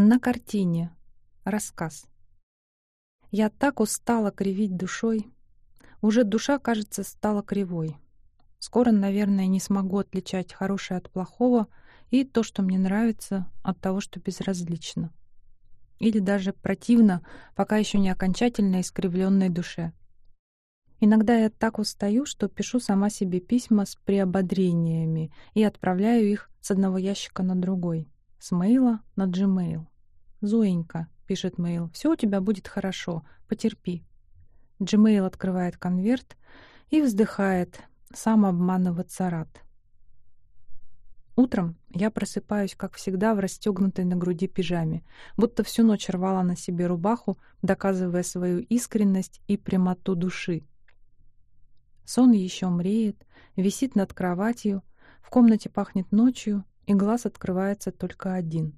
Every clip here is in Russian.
На картине. Рассказ. Я так устала кривить душой. Уже душа, кажется, стала кривой. Скоро, наверное, не смогу отличать хорошее от плохого и то, что мне нравится, от того, что безразлично. Или даже противно, пока еще не окончательно искривленной душе. Иногда я так устаю, что пишу сама себе письма с приободрениями и отправляю их с одного ящика на другой. С мейла на Gmail. «Зоенька», — пишет мейл, — «все у тебя будет хорошо, потерпи». Gmail открывает конверт и вздыхает, сам обманываться рад. Утром я просыпаюсь, как всегда, в расстегнутой на груди пижаме, будто всю ночь рвала на себе рубаху, доказывая свою искренность и прямоту души. Сон еще мреет, висит над кроватью, в комнате пахнет ночью, и глаз открывается только один.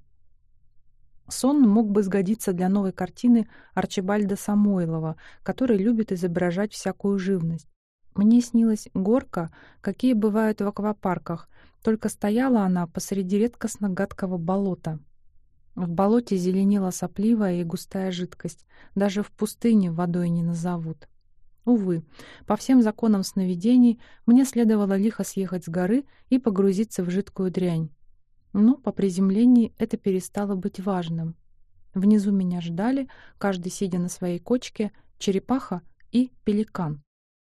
Сон мог бы сгодиться для новой картины Арчибальда Самойлова, который любит изображать всякую живность. Мне снилась горка, какие бывают в аквапарках, только стояла она посреди редкостно гадкого болота. В болоте зеленела сопливая и густая жидкость, даже в пустыне водой не назовут. Увы, по всем законам сновидений мне следовало лихо съехать с горы и погрузиться в жидкую дрянь. Но по приземлении это перестало быть важным. Внизу меня ждали, каждый сидя на своей кочке, черепаха и пеликан.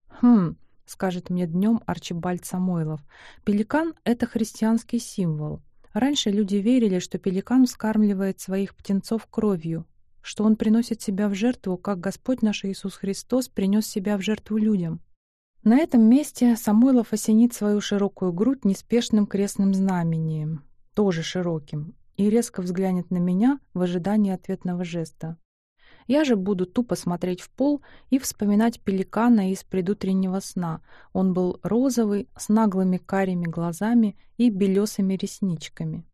«Хм», — скажет мне днем Арчибальд Самойлов, «пеликан — это христианский символ. Раньше люди верили, что пеликан вскармливает своих птенцов кровью, что он приносит себя в жертву, как Господь наш Иисус Христос принес себя в жертву людям. На этом месте Самойлов осенит свою широкую грудь неспешным крестным знамением тоже широким, и резко взглянет на меня в ожидании ответного жеста. Я же буду тупо смотреть в пол и вспоминать пеликана из предутреннего сна. Он был розовый, с наглыми карими глазами и белесыми ресничками.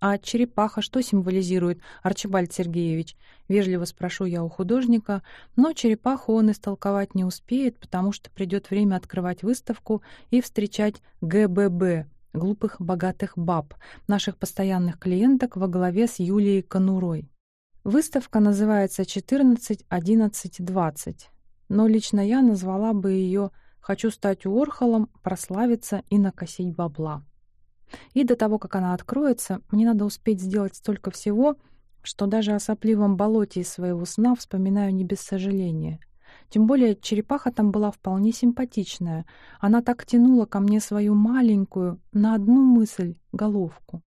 «А черепаха что символизирует, Арчибальд Сергеевич?» Вежливо спрошу я у художника, но черепаху он истолковать не успеет, потому что придет время открывать выставку и встречать ГББ глупых богатых баб, наших постоянных клиенток во главе с Юлией Конурой. Выставка называется 14, 11, 20, но лично я назвала бы ее «Хочу стать Уорхолом, прославиться и накосить бабла». И до того, как она откроется, мне надо успеть сделать столько всего, что даже о сопливом болоте из своего сна вспоминаю не без сожаления — тем более черепаха там была вполне симпатичная. Она так тянула ко мне свою маленькую, на одну мысль, головку.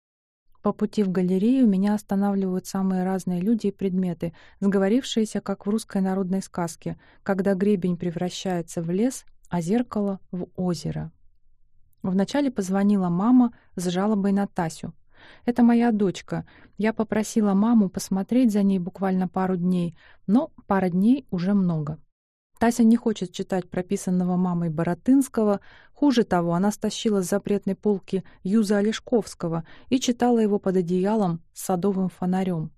По пути в галерею меня останавливают самые разные люди и предметы, сговорившиеся, как в русской народной сказке, когда гребень превращается в лес, а зеркало — в озеро. Вначале позвонила мама с жалобой на Тасю. «Это моя дочка. Я попросила маму посмотреть за ней буквально пару дней, но пара дней уже много». Тася не хочет читать прописанного мамой Боротынского. Хуже того, она стащила с запретной полки Юза Олешковского и читала его под одеялом с садовым фонарем.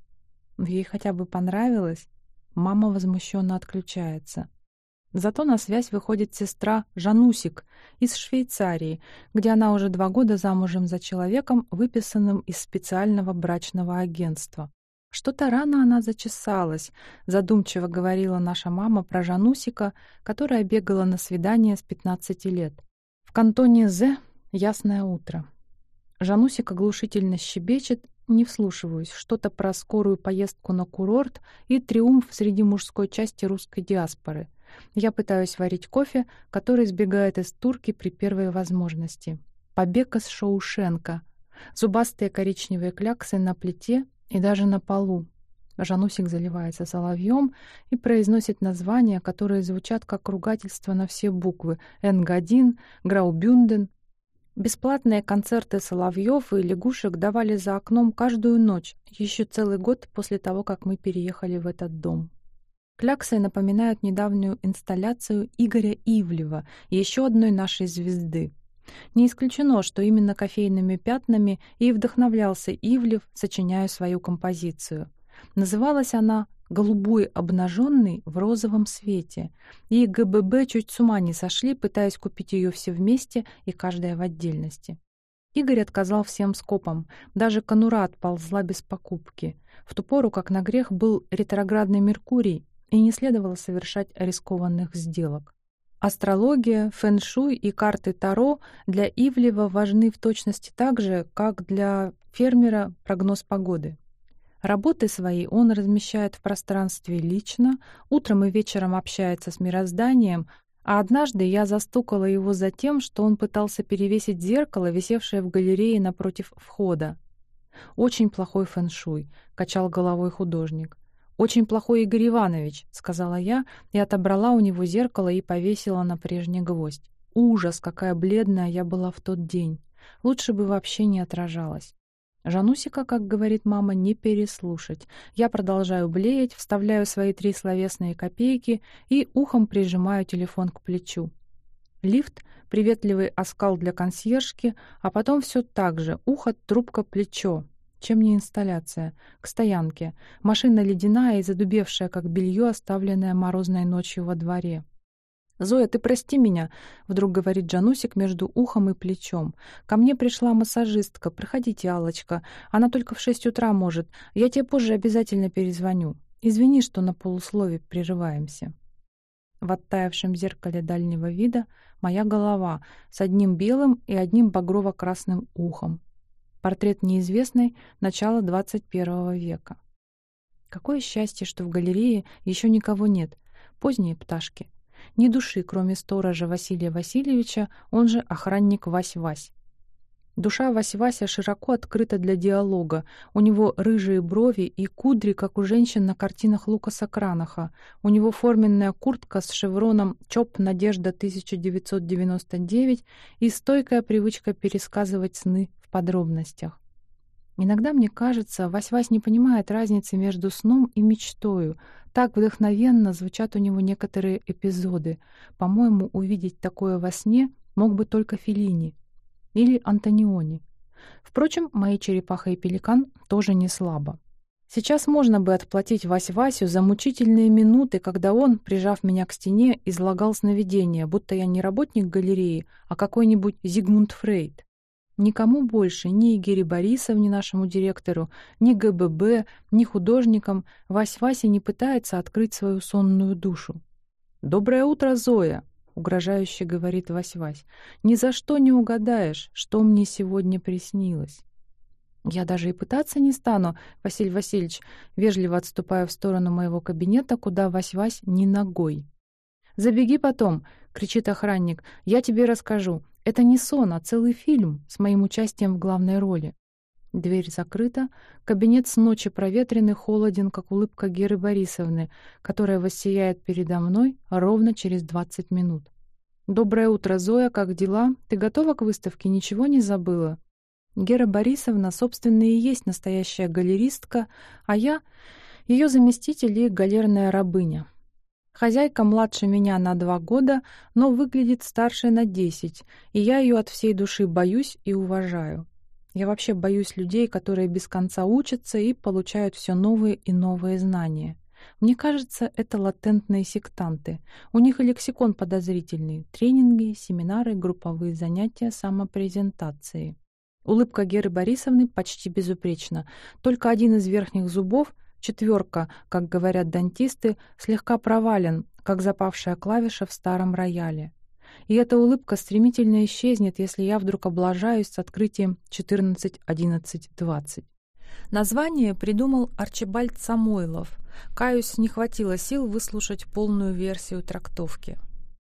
Ей хотя бы понравилось. Мама возмущенно отключается. Зато на связь выходит сестра Жанусик из Швейцарии, где она уже два года замужем за человеком, выписанным из специального брачного агентства. Что-то рано она зачесалась, задумчиво говорила наша мама про Жанусика, которая бегала на свидание с 15 лет. В кантоне З ясное утро. Жанусик оглушительно щебечет, не вслушиваюсь, что-то про скорую поездку на курорт и триумф среди мужской части русской диаспоры. Я пытаюсь варить кофе, который сбегает из турки при первой возможности. Побег из Шоушенка. Зубастые коричневые кляксы на плите и даже на полу. Жанусик заливается соловьем и произносит названия, которые звучат как ругательство на все буквы «Энгадин», «Граубюнден». Бесплатные концерты соловьев и лягушек давали за окном каждую ночь, еще целый год после того, как мы переехали в этот дом. Кляксы напоминают недавнюю инсталляцию Игоря Ивлева, еще одной нашей звезды. Не исключено, что именно кофейными пятнами и вдохновлялся Ивлев, сочиняя свою композицию. Называлась она «Голубой обнаженный в розовом свете», и ГББ чуть с ума не сошли, пытаясь купить ее все вместе и каждая в отдельности. Игорь отказал всем скопом. Даже конура отползла без покупки. В ту пору, как на грех, был ретроградный Меркурий, и не следовало совершать рискованных сделок. Астрология, фэн-шуй и карты Таро для Ивлева важны в точности так же, как для фермера прогноз погоды. Работы свои он размещает в пространстве лично, утром и вечером общается с мирозданием, а однажды я застукала его за тем, что он пытался перевесить зеркало, висевшее в галерее напротив входа. «Очень плохой фэншуй», — качал головой художник. «Очень плохой Игорь Иванович», — сказала я, и отобрала у него зеркало и повесила на прежний гвоздь. Ужас, какая бледная я была в тот день. Лучше бы вообще не отражалась. Жанусика, как говорит мама, не переслушать. Я продолжаю блеять, вставляю свои три словесные копейки и ухом прижимаю телефон к плечу. Лифт, приветливый оскал для консьержки, а потом все так же, ухо, трубка, плечо. Чем не инсталляция? К стоянке. Машина ледяная и задубевшая, как белье, оставленное морозной ночью во дворе. «Зоя, ты прости меня», — вдруг говорит Джанусик между ухом и плечом. «Ко мне пришла массажистка. Проходите, алочка Она только в шесть утра может. Я тебе позже обязательно перезвоню. Извини, что на полуслове прерываемся». В оттаившем зеркале дальнего вида моя голова с одним белым и одним багрово-красным ухом. Портрет неизвестной начала 21 века. Какое счастье, что в галерее еще никого нет. Поздние пташки. Ни души, кроме сторожа Василия Васильевича, он же охранник Вась-Вась. Душа Вась-Вася широко открыта для диалога. У него рыжие брови и кудри, как у женщин на картинах Лукаса Кранаха. У него форменная куртка с шевроном «ЧОП Надежда 1999» и стойкая привычка пересказывать сны подробностях. Иногда мне кажется, Вась-Вась не понимает разницы между сном и мечтою. Так вдохновенно звучат у него некоторые эпизоды. По-моему, увидеть такое во сне мог бы только Феллини или Антониони. Впрочем, мои черепаха и пеликан тоже не слабо. Сейчас можно бы отплатить Вась-Васю за мучительные минуты, когда он, прижав меня к стене, излагал сновидения, будто я не работник галереи, а какой-нибудь Зигмунд Фрейд. Никому больше, ни Игоре Борисовне, нашему директору, ни ГББ, ни художникам, Вась-Вася не пытается открыть свою сонную душу. «Доброе утро, Зоя!» — угрожающе говорит Вась-Вась. «Ни за что не угадаешь, что мне сегодня приснилось». «Я даже и пытаться не стану, Василий Васильевич», вежливо отступая в сторону моего кабинета, куда Вась-Вась ни ногой. «Забеги потом», — кричит охранник, — «я тебе расскажу. Это не сон, а целый фильм с моим участием в главной роли. Дверь закрыта, кабинет с ночи проветренный, холоден, как улыбка Геры Борисовны, которая воссияет передо мной ровно через 20 минут. «Доброе утро, Зоя, как дела? Ты готова к выставке? Ничего не забыла?» Гера Борисовна, собственно, и есть настоящая галеристка, а я — ее заместитель и галерная рабыня. Хозяйка младше меня на два года, но выглядит старше на десять, и я ее от всей души боюсь и уважаю. Я вообще боюсь людей, которые без конца учатся и получают все новые и новые знания. Мне кажется, это латентные сектанты. У них и лексикон подозрительный. Тренинги, семинары, групповые занятия, самопрезентации. Улыбка Геры Борисовны почти безупречна. Только один из верхних зубов — Четверка, как говорят дантисты, слегка провален, как запавшая клавиша в старом рояле. И эта улыбка стремительно исчезнет, если я вдруг облажаюсь с открытием 14.11.20. Название придумал Арчибальд Самойлов. Каюсь, не хватило сил выслушать полную версию трактовки.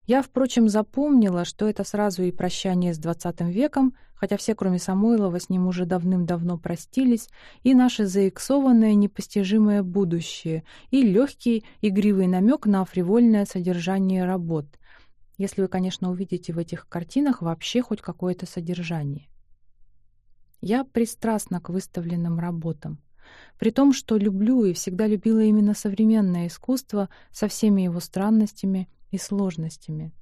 Я, впрочем, запомнила, что это сразу и прощание с двадцатым веком, хотя все, кроме Самойлова, с ним уже давным-давно простились, и наше заиксованное непостижимое будущее, и легкий игривый намек на фривольное содержание работ, если вы, конечно, увидите в этих картинах вообще хоть какое-то содержание. Я пристрастна к выставленным работам. При том, что люблю и всегда любила именно современное искусство со всеми его странностями и сложностями.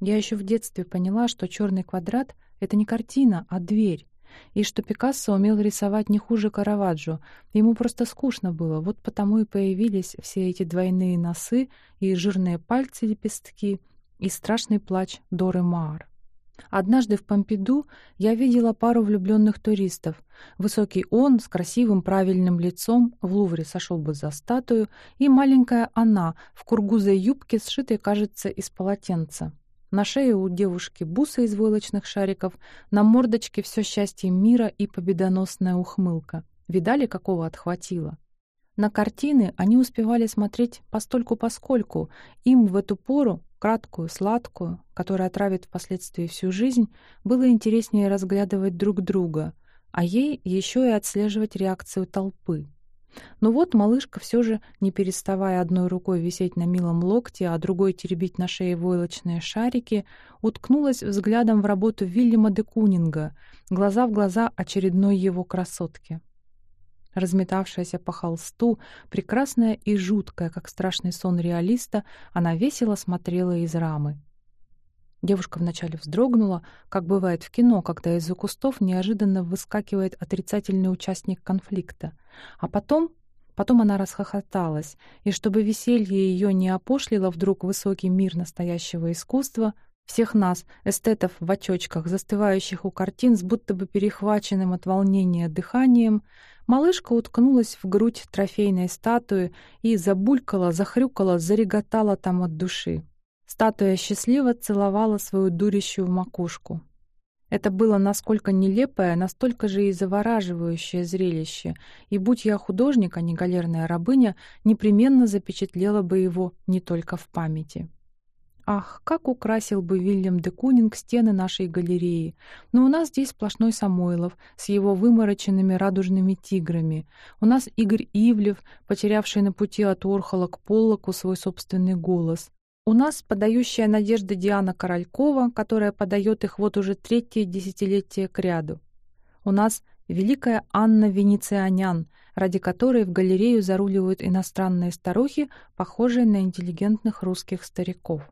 Я еще в детстве поняла, что черный квадрат — это не картина, а дверь, и что Пикассо умел рисовать не хуже Караваджо. Ему просто скучно было, вот потому и появились все эти двойные носы и жирные пальцы-лепестки и страшный плач Доры Маар. Однажды в Помпиду я видела пару влюбленных туристов. Высокий он с красивым правильным лицом в Лувре сошел бы за статую, и маленькая она в кургузой юбке, сшитой, кажется, из полотенца. На шее у девушки бусы из войлочных шариков, на мордочке все счастье мира и победоносная ухмылка. Видали, какого отхватило? На картины они успевали смотреть постольку-поскольку. Им в эту пору, краткую, сладкую, которая отравит впоследствии всю жизнь, было интереснее разглядывать друг друга, а ей еще и отслеживать реакцию толпы. Но вот малышка все же, не переставая одной рукой висеть на милом локте, а другой теребить на шее войлочные шарики, уткнулась взглядом в работу Вильяма де Кунинга, глаза в глаза очередной его красотки разметавшаяся по холсту, прекрасная и жуткая, как страшный сон реалиста, она весело смотрела из рамы. Девушка вначале вздрогнула, как бывает в кино, когда из-за кустов неожиданно выскакивает отрицательный участник конфликта. А потом... Потом она расхохоталась, и чтобы веселье ее не опошлило вдруг высокий мир настоящего искусства, всех нас, эстетов в очочках, застывающих у картин с будто бы перехваченным от волнения дыханием, Малышка уткнулась в грудь трофейной статуи и забулькала, захрюкала, зареготала там от души. Статуя счастливо целовала свою дурищую макушку. Это было насколько нелепое, настолько же и завораживающее зрелище, и, будь я художник, а не галерная рабыня, непременно запечатлела бы его не только в памяти. Ах, как украсил бы Вильям де Кунинг стены нашей галереи. Но у нас здесь сплошной Самойлов с его вымороченными радужными тиграми. У нас Игорь Ивлев, потерявший на пути от Орхола к Поллоку свой собственный голос. У нас подающая надежды Диана Королькова, которая подает их вот уже третье десятилетие к ряду. У нас великая Анна Венецианян, ради которой в галерею заруливают иностранные старухи, похожие на интеллигентных русских стариков.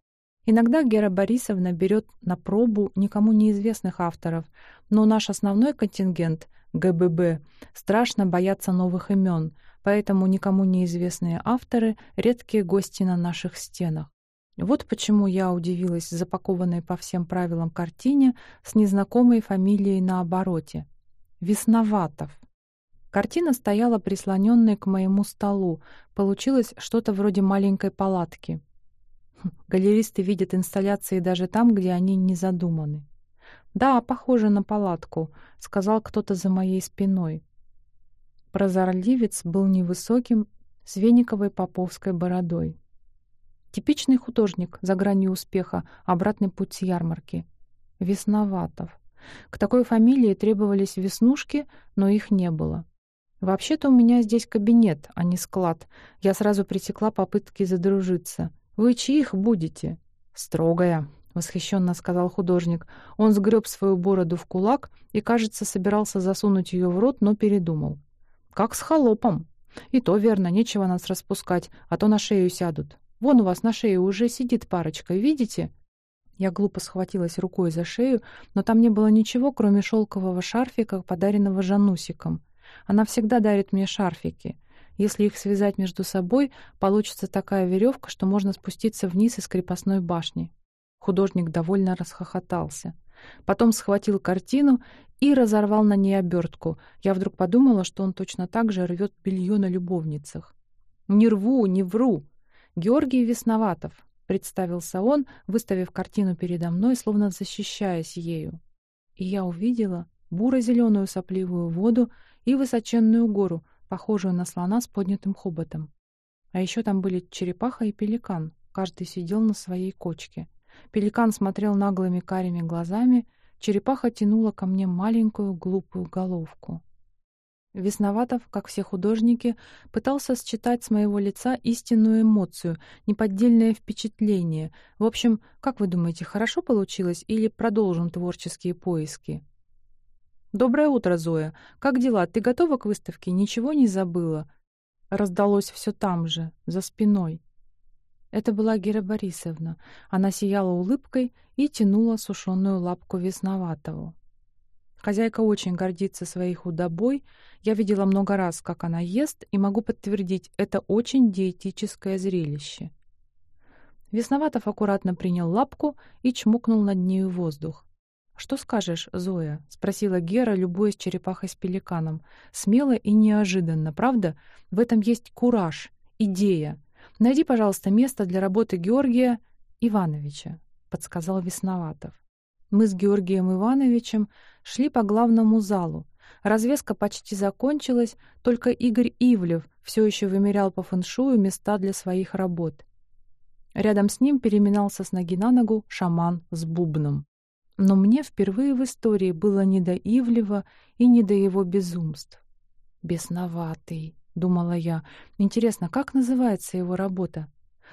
Иногда Гера Борисовна берет на пробу никому неизвестных авторов, но наш основной контингент, ГББ, страшно боятся новых имен, поэтому никому неизвестные авторы — редкие гости на наших стенах. Вот почему я удивилась запакованной по всем правилам картине с незнакомой фамилией на обороте. Весноватов. Картина стояла прислоненной к моему столу. Получилось что-то вроде маленькой палатки. Галеристы видят инсталляции даже там, где они не задуманы. «Да, похоже на палатку», — сказал кто-то за моей спиной. Прозорливец был невысоким, с вениковой поповской бородой. Типичный художник за гранью успеха, обратный путь с ярмарки. Весноватов. К такой фамилии требовались веснушки, но их не было. Вообще-то у меня здесь кабинет, а не склад. Я сразу пресекла попытки задружиться. «Вы чьих будете?» «Строгая», — восхищенно сказал художник. Он сгреб свою бороду в кулак и, кажется, собирался засунуть ее в рот, но передумал. «Как с холопом. И то верно, нечего нас распускать, а то на шею сядут. Вон у вас на шее уже сидит парочка, видите?» Я глупо схватилась рукой за шею, но там не было ничего, кроме шелкового шарфика, подаренного Жанусиком. Она всегда дарит мне шарфики. Если их связать между собой, получится такая веревка, что можно спуститься вниз из крепостной башни. Художник довольно расхохотался. Потом схватил картину и разорвал на ней обертку. Я вдруг подумала, что он точно так же рвет белье на любовницах. «Не рву, не вру!» «Георгий Весноватов», — представился он, выставив картину передо мной, словно защищаясь ею. И я увидела буро-зеленую сопливую воду и высоченную гору, похожую на слона с поднятым хоботом. А еще там были черепаха и пеликан, каждый сидел на своей кочке. Пеликан смотрел наглыми карими глазами, черепаха тянула ко мне маленькую глупую головку. Весноватов, как все художники, пытался считать с моего лица истинную эмоцию, неподдельное впечатление. В общем, как вы думаете, хорошо получилось или продолжим творческие поиски? «Доброе утро, Зоя. Как дела? Ты готова к выставке? Ничего не забыла?» Раздалось все там же, за спиной. Это была Гера Борисовна. Она сияла улыбкой и тянула сушеную лапку Весноватову. Хозяйка очень гордится своей худобой. Я видела много раз, как она ест, и могу подтвердить, это очень диетическое зрелище. Весноватов аккуратно принял лапку и чмокнул над нею воздух. «Что скажешь, Зоя?» — спросила Гера, любуясь черепахой с пеликаном. «Смело и неожиданно, правда? В этом есть кураж, идея. Найди, пожалуйста, место для работы Георгия Ивановича», — подсказал Весноватов. Мы с Георгием Ивановичем шли по главному залу. Развеска почти закончилась, только Игорь Ивлев все еще вымерял по фэншую места для своих работ. Рядом с ним переминался с ноги на ногу шаман с бубном. Но мне впервые в истории было не до Ивлева и не до его безумств. «Бесноватый», — думала я. «Интересно, как называется его работа?»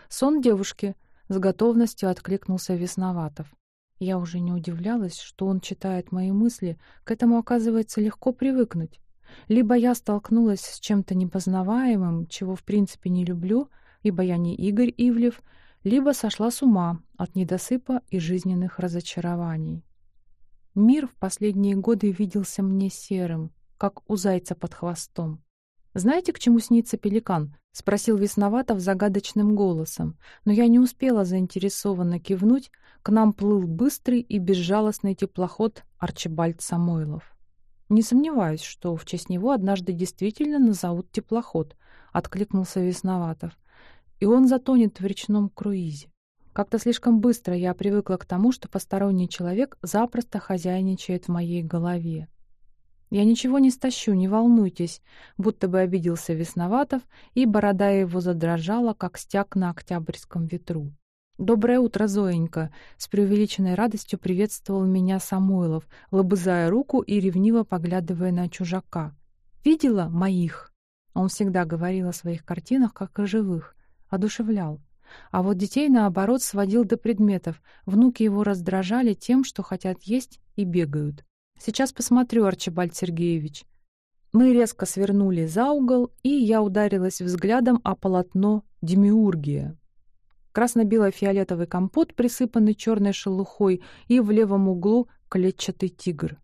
«Сон девушки», — с готовностью откликнулся Весноватов. Я уже не удивлялась, что он читает мои мысли, к этому, оказывается, легко привыкнуть. Либо я столкнулась с чем-то непознаваемым, чего в принципе не люблю, ибо я не Игорь Ивлев, либо сошла с ума от недосыпа и жизненных разочарований. Мир в последние годы виделся мне серым, как у зайца под хвостом. «Знаете, к чему снится пеликан?» — спросил Весноватов загадочным голосом, но я не успела заинтересованно кивнуть, к нам плыл быстрый и безжалостный теплоход Арчибальд Самойлов. «Не сомневаюсь, что в честь него однажды действительно назовут теплоход», — откликнулся Весноватов. «И он затонет в речном круизе. Как-то слишком быстро я привыкла к тому, что посторонний человек запросто хозяйничает в моей голове. «Я ничего не стащу, не волнуйтесь», будто бы обиделся Весноватов, и борода его задрожала, как стяг на октябрьском ветру. «Доброе утро, Зоенька!» С преувеличенной радостью приветствовал меня Самойлов, лобызая руку и ревниво поглядывая на чужака. «Видела моих?» Он всегда говорил о своих картинах, как о живых, одушевлял. А вот детей, наоборот, сводил до предметов. Внуки его раздражали тем, что хотят есть и бегают. «Сейчас посмотрю, Арчибальд Сергеевич». Мы резко свернули за угол, и я ударилась взглядом о полотно «Демиургия». Красно-бело-фиолетовый компот, присыпанный черной шелухой, и в левом углу клетчатый тигр.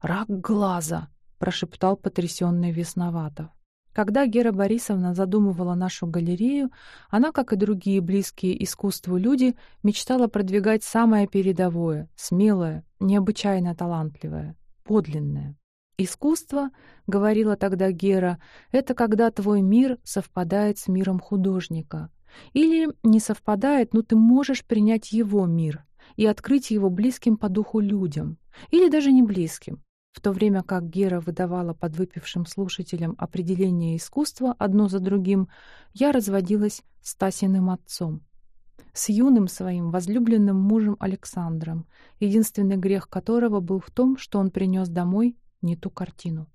«Рак глаза!» — прошептал потрясенный Весноватов. Когда Гера Борисовна задумывала нашу галерею, она, как и другие близкие искусству люди, мечтала продвигать самое передовое, смелое, необычайно талантливое, подлинное. «Искусство, — говорила тогда Гера, — это когда твой мир совпадает с миром художника, или не совпадает, но ты можешь принять его мир и открыть его близким по духу людям, или даже не близким. В то время как Гера выдавала подвыпившим слушателям определение искусства одно за другим, я разводилась с Тасиным отцом. С юным своим возлюбленным мужем Александром, единственный грех которого был в том, что он принес домой не ту картину.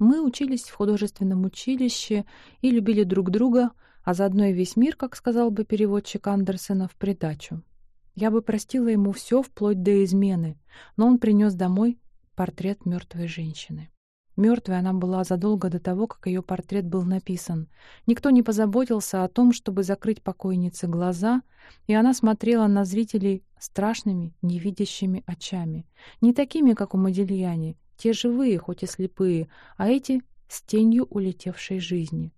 Мы учились в художественном училище и любили друг друга, а заодно и весь мир, как сказал бы переводчик Андерсена, в придачу. Я бы простила ему все вплоть до измены, но он принес домой портрет мертвой женщины. Мертвой она была задолго до того, как ее портрет был написан. Никто не позаботился о том, чтобы закрыть покойнице глаза, и она смотрела на зрителей страшными, невидящими очами. Не такими, как у Модильяни, те живые, хоть и слепые, а эти с тенью улетевшей жизни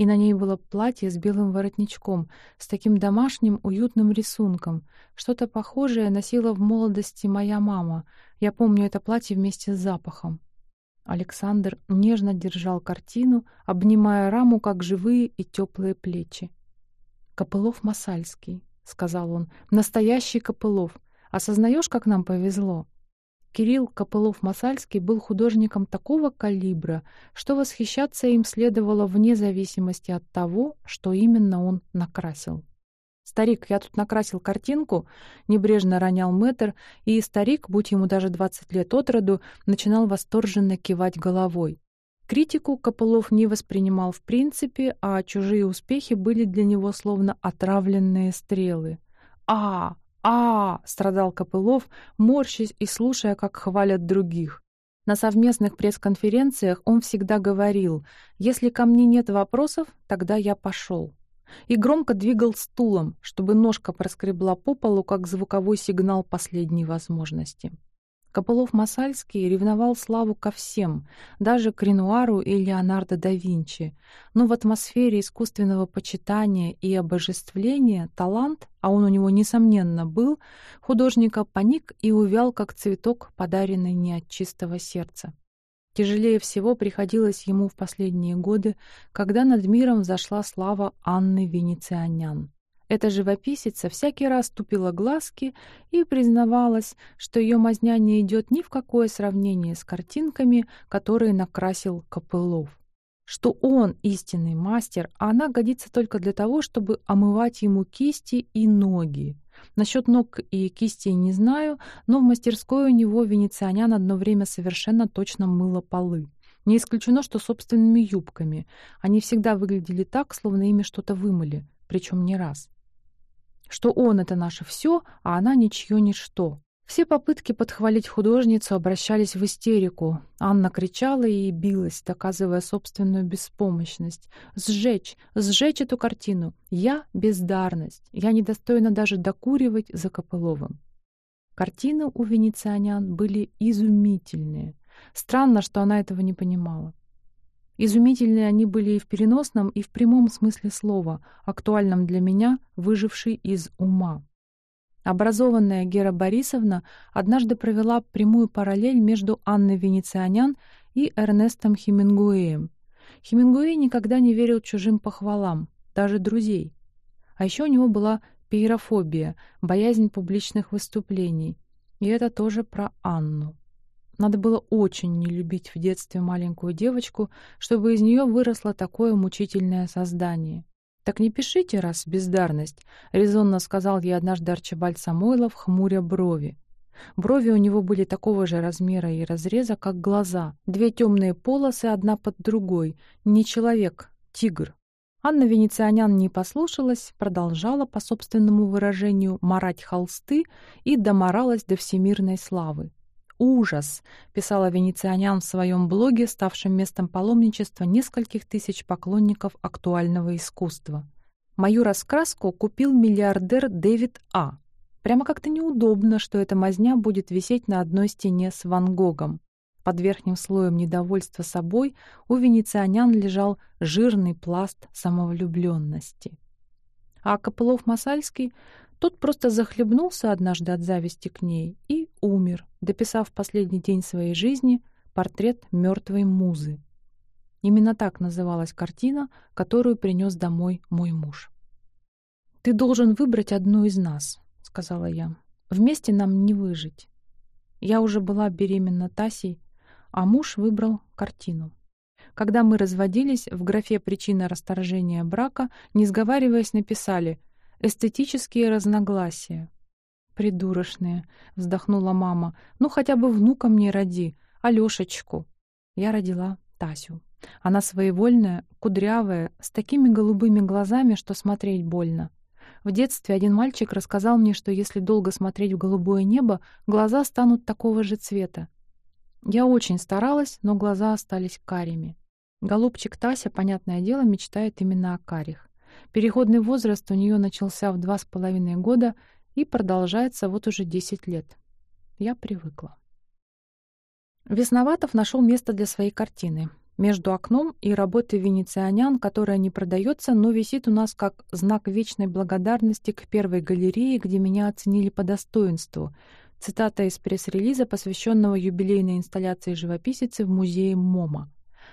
и на ней было платье с белым воротничком, с таким домашним уютным рисунком. Что-то похожее носила в молодости моя мама. Я помню это платье вместе с запахом. Александр нежно держал картину, обнимая раму, как живые и теплые плечи. «Копылов-Масальский», — сказал он, — «настоящий Копылов. Осознаешь, как нам повезло?» Кирилл Копылов-Масальский был художником такого калибра, что восхищаться им следовало вне зависимости от того, что именно он накрасил. «Старик, я тут накрасил картинку», — небрежно ронял мэтр, и старик, будь ему даже двадцать лет от роду, начинал восторженно кивать головой. Критику Копылов не воспринимал в принципе, а чужие успехи были для него словно отравленные стрелы. «А, а, страдал Копылов, морщась и слушая, как хвалят других. На совместных пресс-конференциях он всегда говорил, «Если ко мне нет вопросов, тогда я пошел». И громко двигал стулом, чтобы ножка проскребла по полу, как звуковой сигнал последней возможности. Копылов-Масальский ревновал славу ко всем, даже к Ренуару и Леонардо да Винчи. Но в атмосфере искусственного почитания и обожествления талант, а он у него, несомненно, был, художника паник и увял, как цветок, подаренный не от чистого сердца. Тяжелее всего приходилось ему в последние годы, когда над миром взошла слава Анны Венецианян. Эта живописица всякий раз тупила глазки и признавалась, что ее мазня не идет ни в какое сравнение с картинками, которые накрасил Копылов. Что он истинный мастер, а она годится только для того, чтобы омывать ему кисти и ноги. Насчет ног и кистей не знаю, но в мастерской у него венецианян одно время совершенно точно мыло полы. Не исключено, что собственными юбками. Они всегда выглядели так, словно ими что-то вымыли, причем не раз что он — это наше все, а она — ничье ничто. Все попытки подхвалить художницу обращались в истерику. Анна кричала и билась, доказывая собственную беспомощность. «Сжечь! Сжечь эту картину! Я — бездарность! Я недостойна даже докуривать за Копыловым!» Картины у венецианян были изумительные. Странно, что она этого не понимала. Изумительные они были и в переносном, и в прямом смысле слова, актуальном для меня, выживший из ума. Образованная Гера Борисовна однажды провела прямую параллель между Анной Венецианян и Эрнестом Хемингуэем. Хемингуэй никогда не верил чужим похвалам, даже друзей. А еще у него была пейрофобия, боязнь публичных выступлений. И это тоже про Анну. Надо было очень не любить в детстве маленькую девочку, чтобы из нее выросло такое мучительное создание. «Так не пишите, раз бездарность», — резонно сказал ей однажды Арчибальд Самойлов, хмуря брови. Брови у него были такого же размера и разреза, как глаза. Две темные полосы, одна под другой. Не человек, тигр. Анна Венецианян не послушалась, продолжала, по собственному выражению, марать холсты и доморалась до всемирной славы ужас!» — писала венецианян в своем блоге, ставшем местом паломничества нескольких тысяч поклонников актуального искусства. Мою раскраску купил миллиардер Дэвид А. Прямо как-то неудобно, что эта мазня будет висеть на одной стене с Ван Гогом. Под верхним слоем недовольства собой у венецианян лежал жирный пласт самовлюбленности. А Копылов-Масальский тот просто захлебнулся однажды от зависти к ней и умер, дописав последний день своей жизни портрет мертвой музы. Именно так называлась картина, которую принес домой мой муж. «Ты должен выбрать одну из нас», — сказала я. «Вместе нам не выжить». Я уже была беременна Тасей, а муж выбрал картину. Когда мы разводились, в графе «Причина расторжения брака», не сговариваясь, написали эстетические разногласия. «Придурочные», — вздохнула мама. «Ну, хотя бы внука мне роди, Алешечку». Я родила Тасю. Она своевольная, кудрявая, с такими голубыми глазами, что смотреть больно. В детстве один мальчик рассказал мне, что если долго смотреть в голубое небо, глаза станут такого же цвета. Я очень старалась, но глаза остались карими. Голубчик Тася, понятное дело, мечтает именно о карих. Переходный возраст у нее начался в два с половиной года и продолжается вот уже десять лет. Я привыкла. Весноватов нашел место для своей картины. Между окном и работой венецианян, которая не продается, но висит у нас как знак вечной благодарности к первой галерее, где меня оценили по достоинству. Цитата из пресс-релиза, посвященного юбилейной инсталляции живописицы в музее МОМА.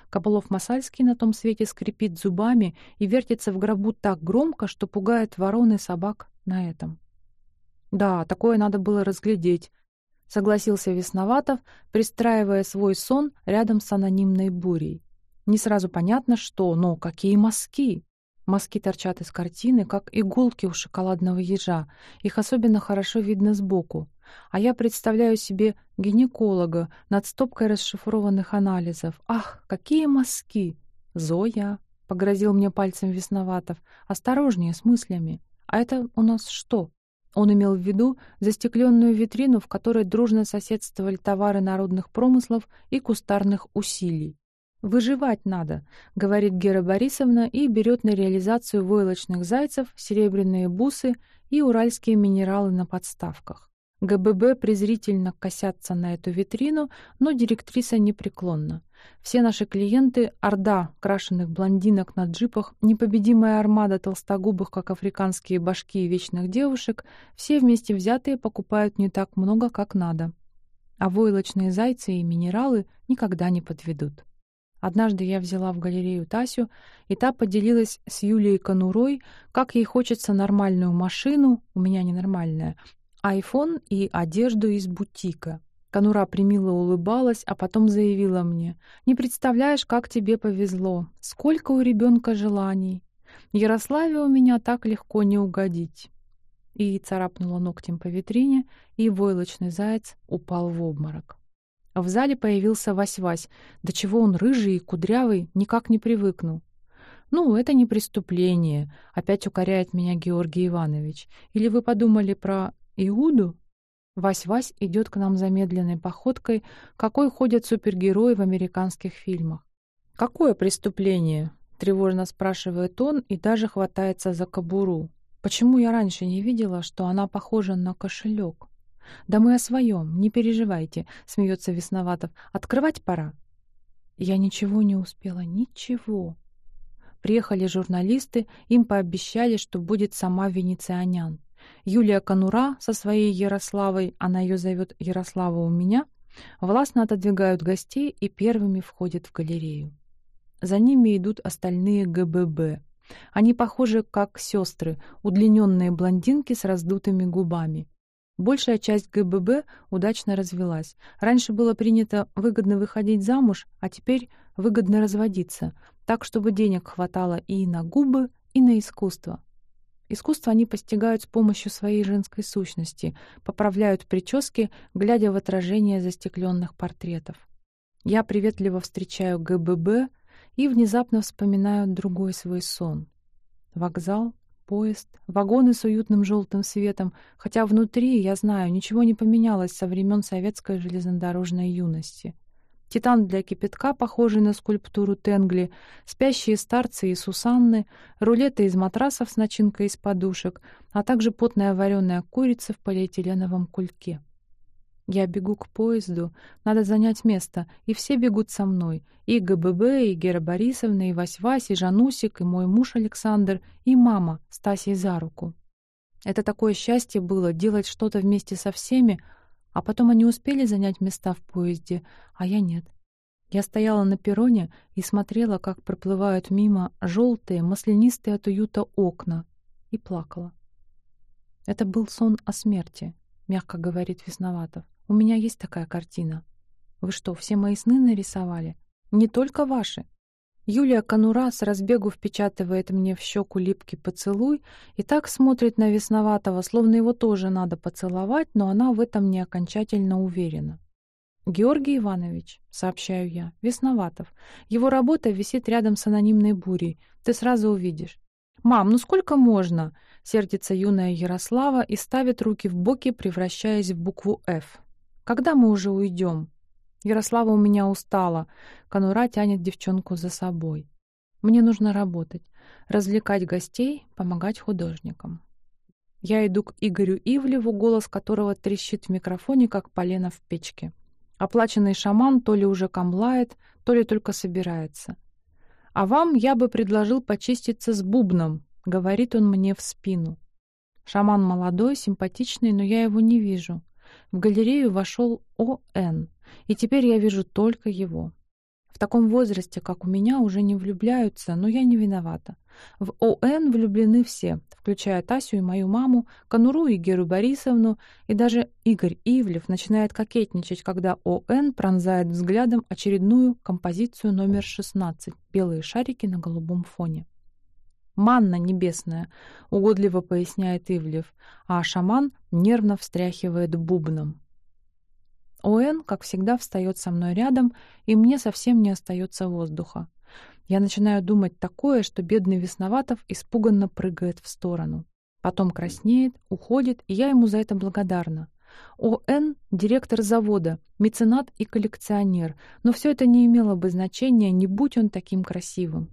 Копылов-Масальский на том свете скрипит зубами и вертится в гробу так громко, что пугает ворон и собак на этом. «Да, такое надо было разглядеть», — согласился Весноватов, пристраивая свой сон рядом с анонимной бурей. Не сразу понятно, что, но какие мазки! Мазки торчат из картины, как иголки у шоколадного ежа. Их особенно хорошо видно сбоку. А я представляю себе гинеколога над стопкой расшифрованных анализов. Ах, какие мазки! Зоя, — погрозил мне пальцем Весноватов, — осторожнее с мыслями. А это у нас что? Он имел в виду застекленную витрину, в которой дружно соседствовали товары народных промыслов и кустарных усилий. «Выживать надо», — говорит Гера Борисовна и берет на реализацию войлочных зайцев, серебряные бусы и уральские минералы на подставках. ГББ презрительно косятся на эту витрину, но директриса непреклонна. Все наши клиенты — орда крашеных блондинок на джипах, непобедимая армада толстогубых, как африканские башки и вечных девушек, все вместе взятые покупают не так много, как надо. А войлочные зайцы и минералы никогда не подведут. Однажды я взяла в галерею Тасю, и та поделилась с Юлией Конурой, как ей хочется нормальную машину, у меня ненормальная, айфон и одежду из бутика. Конура примило улыбалась, а потом заявила мне, «Не представляешь, как тебе повезло. Сколько у ребенка желаний. Ярославе у меня так легко не угодить». И царапнула ногтем по витрине, и войлочный заяц упал в обморок. В зале появился Вась-Вась. До чего он рыжий и кудрявый, никак не привыкну. «Ну, это не преступление», — опять укоряет меня Георгий Иванович. «Или вы подумали про Иуду? Вась-Вась идет к нам замедленной походкой, какой ходят супергерои в американских фильмах. «Какое преступление?» — тревожно спрашивает он и даже хватается за кобуру. «Почему я раньше не видела, что она похожа на кошелек?» «Да мы о своем, не переживайте», — смеется Весноватов. «Открывать пора». Я ничего не успела, ничего. Приехали журналисты, им пообещали, что будет сама венецианян. Юлия Конура со своей Ярославой, она ее зовет Ярослава у меня, властно отодвигают гостей и первыми входят в галерею. За ними идут остальные ГББ. Они похожи как сестры, удлиненные блондинки с раздутыми губами. Большая часть ГББ удачно развелась. Раньше было принято выгодно выходить замуж, а теперь выгодно разводиться, так, чтобы денег хватало и на губы, и на искусство. Искусство они постигают с помощью своей женской сущности, поправляют прически, глядя в отражение застекленных портретов. Я приветливо встречаю ГББ и внезапно вспоминаю другой свой сон. Вокзал, поезд, вагоны с уютным желтым светом, хотя внутри, я знаю, ничего не поменялось со времен советской железнодорожной юности — Титан для кипятка, похожий на скульптуру Тенгли, спящие старцы и Сусанны, рулеты из матрасов с начинкой из подушек, а также потная вареная курица в полиэтиленовом кульке. Я бегу к поезду, надо занять место, и все бегут со мной. И ГББ, и Гера Борисовна, и Вась-Вась, и Жанусик, и мой муж Александр, и мама Стасей за руку. Это такое счастье было — делать что-то вместе со всеми, а потом они успели занять места в поезде, а я нет. Я стояла на перроне и смотрела, как проплывают мимо желтые, маслянистые от уюта окна, и плакала. Это был сон о смерти, мягко говорит Весноватов. У меня есть такая картина. Вы что, все мои сны нарисовали? Не только ваши. Юлия Конура с разбегу впечатывает мне в щеку липкий поцелуй и так смотрит на Весноватого, словно его тоже надо поцеловать, но она в этом не окончательно уверена. «Георгий Иванович», — сообщаю я, — «Весноватов. Его работа висит рядом с анонимной бурей. Ты сразу увидишь». «Мам, ну сколько можно?» — сердится юная Ярослава и ставит руки в боки, превращаясь в букву «Ф». «Когда мы уже уйдем?» Ярослава у меня устала. Конура тянет девчонку за собой. Мне нужно работать, развлекать гостей, помогать художникам. Я иду к Игорю Ивлеву, голос которого трещит в микрофоне, как полено в печке. Оплаченный шаман то ли уже камлает, то ли только собирается. «А вам я бы предложил почиститься с бубном», — говорит он мне в спину. Шаман молодой, симпатичный, но я его не вижу. В галерею вошел О.Н., и теперь я вижу только его. В таком возрасте, как у меня, уже не влюбляются, но я не виновата. В ОН влюблены все, включая Тасю и мою маму, Конуру и Геру Борисовну, и даже Игорь Ивлев начинает кокетничать, когда ОН пронзает взглядом очередную композицию номер 16 «Белые шарики на голубом фоне». «Манна небесная», — угодливо поясняет Ивлев, а шаман нервно встряхивает бубном. ОН, как всегда, встает со мной рядом, и мне совсем не остается воздуха. Я начинаю думать такое, что бедный Весноватов испуганно прыгает в сторону. Потом краснеет, уходит, и я ему за это благодарна. ОН — директор завода, меценат и коллекционер, но все это не имело бы значения, не будь он таким красивым.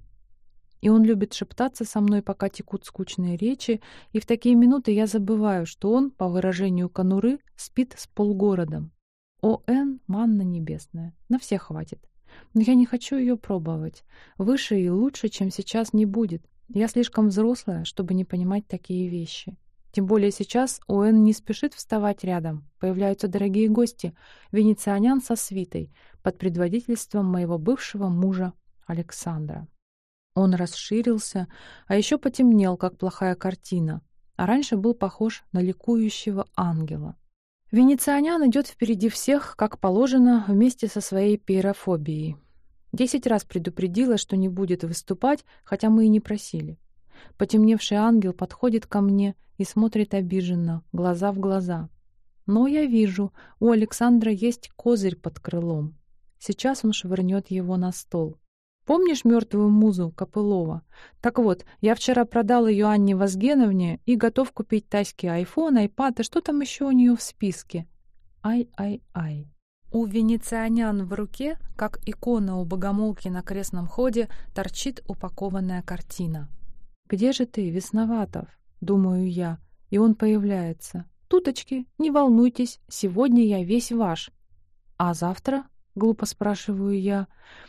И он любит шептаться со мной, пока текут скучные речи, и в такие минуты я забываю, что он, по выражению конуры, спит с полгородом. О.Н. — манна небесная. На всех хватит. Но я не хочу ее пробовать. Выше и лучше, чем сейчас, не будет. Я слишком взрослая, чтобы не понимать такие вещи. Тем более сейчас Оэн не спешит вставать рядом. Появляются дорогие гости, венецианян со свитой, под предводительством моего бывшего мужа Александра. Он расширился, а еще потемнел, как плохая картина, а раньше был похож на ликующего ангела. Венецианян идет впереди всех, как положено, вместе со своей пиерофобией. Десять раз предупредила, что не будет выступать, хотя мы и не просили. Потемневший ангел подходит ко мне и смотрит обиженно, глаза в глаза. Но я вижу, у Александра есть козырь под крылом. Сейчас он швырнет его на стол. Помнишь мертвую музу Копылова? Так вот, я вчера продал ее Анне Возгеновне и готов купить тайский айфон, айпад и что там еще у нее в списке. Ай-ай-ай. У венецианян в руке, как икона у богомолки на крестном ходе, торчит упакованная картина. «Где же ты, Весноватов?» — думаю я, и он появляется. «Туточки, не волнуйтесь, сегодня я весь ваш». «А завтра?» — глупо спрашиваю я,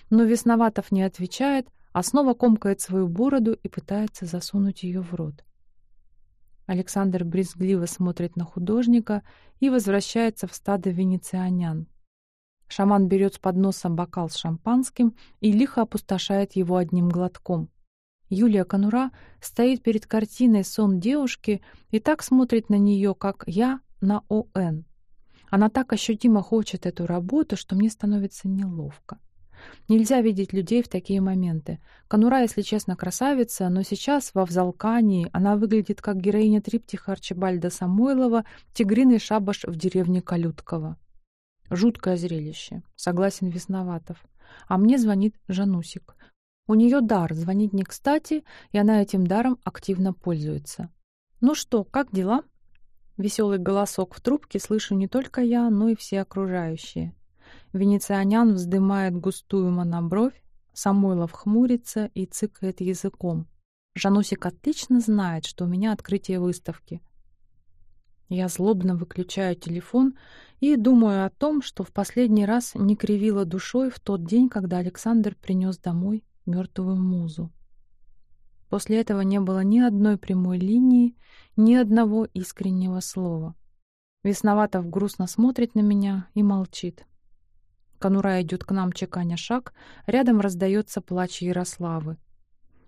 но Весноватов не отвечает, а снова комкает свою бороду и пытается засунуть ее в рот. Александр брезгливо смотрит на художника и возвращается в стадо венецианян. Шаман берет с подноса бокал с шампанским и лихо опустошает его одним глотком. Юлия Конура стоит перед картиной «Сон девушки» и так смотрит на нее, как я на ОН. Она так ощутимо хочет эту работу, что мне становится неловко. Нельзя видеть людей в такие моменты. Конура, если честно, красавица, но сейчас во Взалкании она выглядит как героиня триптиха Арчибальда Самойлова «Тигриный шабаш в деревне Калюткова». Жуткое зрелище, согласен Весноватов. А мне звонит Жанусик. У нее дар звонить не кстати, и она этим даром активно пользуется. «Ну что, как дела?» Веселый голосок в трубке слышу не только я, но и все окружающие. Венецианян вздымает густую монобровь, Самойлов хмурится и цыкает языком. Жанусик отлично знает, что у меня открытие выставки. Я злобно выключаю телефон и думаю о том, что в последний раз не кривила душой в тот день, когда Александр принес домой мертвую музу. После этого не было ни одной прямой линии, ни одного искреннего слова. Весноватов грустно смотрит на меня и молчит. Конура идет к нам, чеканя шаг, рядом раздается плач Ярославы.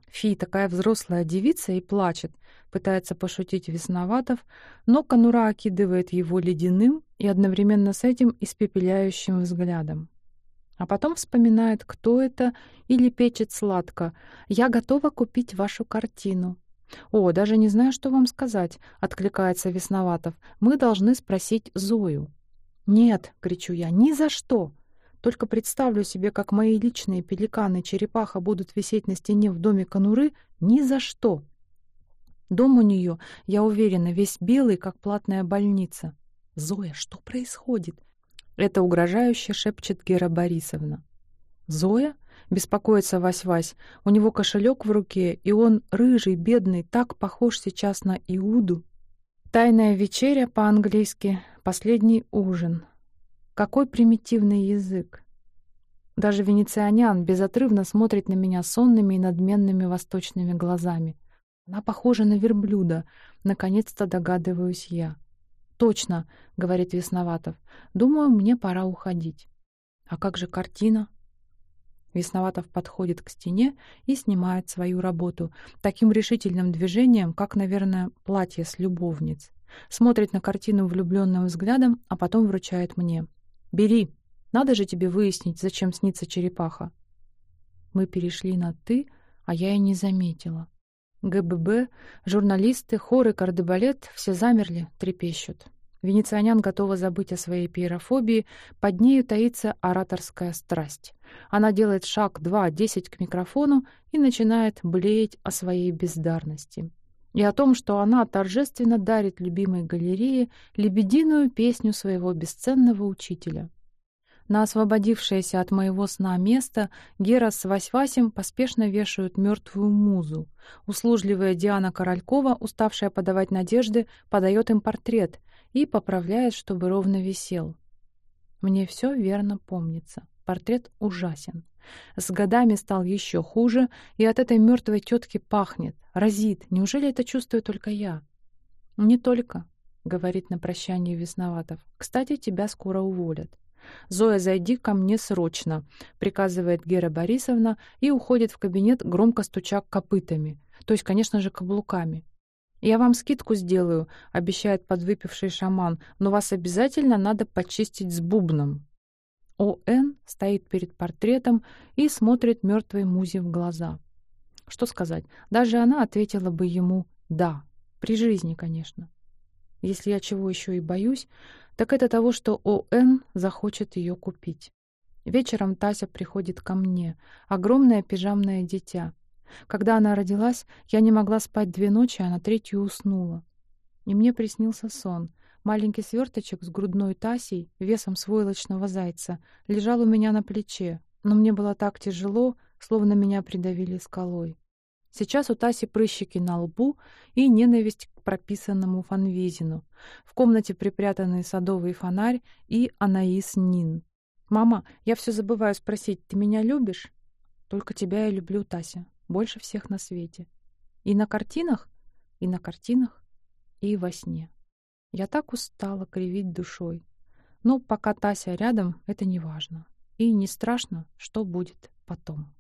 Фи, такая взрослая девица, и плачет, пытается пошутить Весноватов, но Конура окидывает его ледяным и одновременно с этим испепеляющим взглядом. А потом вспоминает, кто это, или печет сладко. «Я готова купить вашу картину». «О, даже не знаю, что вам сказать», — откликается Весноватов. «Мы должны спросить Зою». «Нет», — кричу я, — «ни за что». Только представлю себе, как мои личные пеликаны-черепаха будут висеть на стене в доме конуры, ни за что. Дом у нее, я уверена, весь белый, как платная больница. «Зоя, что происходит? Это угрожающе шепчет Гера Борисовна. «Зоя?» — беспокоится Вась-Вась. У него кошелек в руке, и он, рыжий, бедный, так похож сейчас на Иуду. Тайная вечеря по-английски, последний ужин. Какой примитивный язык. Даже венецианян безотрывно смотрит на меня сонными и надменными восточными глазами. Она похожа на верблюда, наконец-то догадываюсь я. «Точно», — говорит Весноватов. «Думаю, мне пора уходить». «А как же картина?» Весноватов подходит к стене и снимает свою работу таким решительным движением, как, наверное, платье с любовниц. Смотрит на картину влюбленным взглядом, а потом вручает мне. «Бери! Надо же тебе выяснить, зачем снится черепаха». Мы перешли на «ты», а я и не заметила. ГББ, журналисты, хоры, кардебалет — все замерли, трепещут. Венецианян готова забыть о своей пиерофобии, под нею таится ораторская страсть. Она делает шаг два-десять к микрофону и начинает блеять о своей бездарности. И о том, что она торжественно дарит любимой галерее лебединую песню своего бесценного учителя. На освободившееся от моего сна место Гера с Вась-Васем поспешно вешают мертвую музу. Услужливая Диана Королькова, уставшая подавать надежды, подает им портрет и поправляет, чтобы ровно висел. Мне все верно помнится. Портрет ужасен. С годами стал еще хуже, и от этой мертвой тетки пахнет, разит. Неужели это чувствую только я? Не только, — говорит на прощание Весноватов. Кстати, тебя скоро уволят. «Зоя, зайди ко мне срочно», — приказывает Гера Борисовна и уходит в кабинет, громко стуча копытами, то есть, конечно же, каблуками. «Я вам скидку сделаю», — обещает подвыпивший шаман, «но вас обязательно надо почистить с бубном». О.Н. стоит перед портретом и смотрит мертвой музе в глаза. Что сказать, даже она ответила бы ему «да», при жизни, конечно. Если я чего еще и боюсь, так это того, что О.Н. захочет ее купить. Вечером Тася приходит ко мне, огромное пижамное дитя. Когда она родилась, я не могла спать две ночи, а на третью уснула. И мне приснился сон. Маленький сверточек с грудной Тасей, весом с войлочного зайца, лежал у меня на плече, но мне было так тяжело, словно меня придавили скалой. Сейчас у Таси прыщики на лбу и ненависть прописанному Фанвизину. В комнате припрятанный садовый фонарь и Анаис Нин. «Мама, я все забываю спросить, ты меня любишь?» «Только тебя я люблю, Тася больше всех на свете. И на картинах, и на картинах, и во сне. Я так устала кривить душой. Но пока Тася рядом, это не важно. И не страшно, что будет потом.